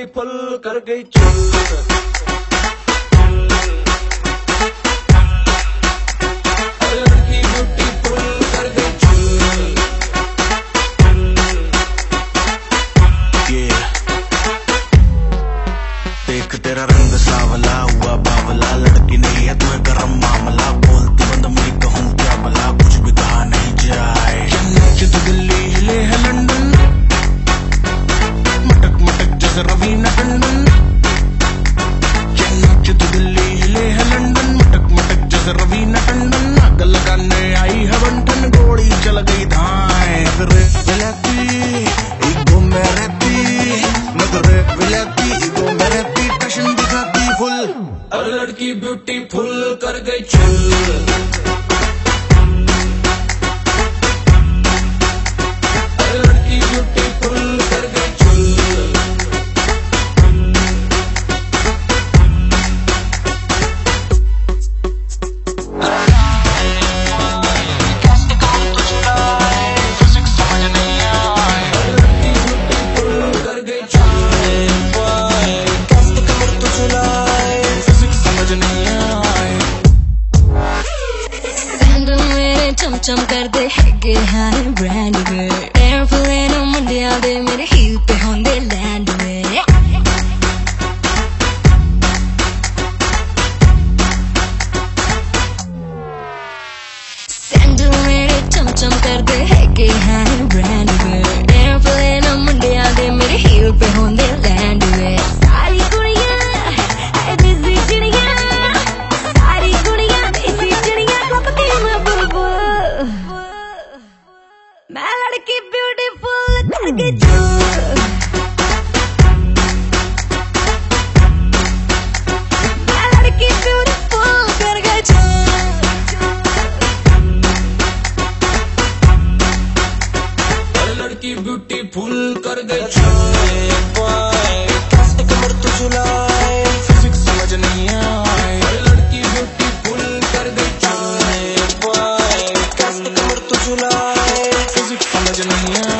गई पुल कर गई चुल हर लड़की ब्यूटीफुल कर गई छुल some girl they get high brand new look at you. लड़की ब्यूटीफुल कर गए तू लड़की ब्यूटीफुल कर गए कैसे कमर तो झुलाए फिजिक्स समझ नहीं आए। लड़की ब्यूटीफुल कर गए कैसे कमर तो झुलाए फिजिक्स समझ नहीं आए।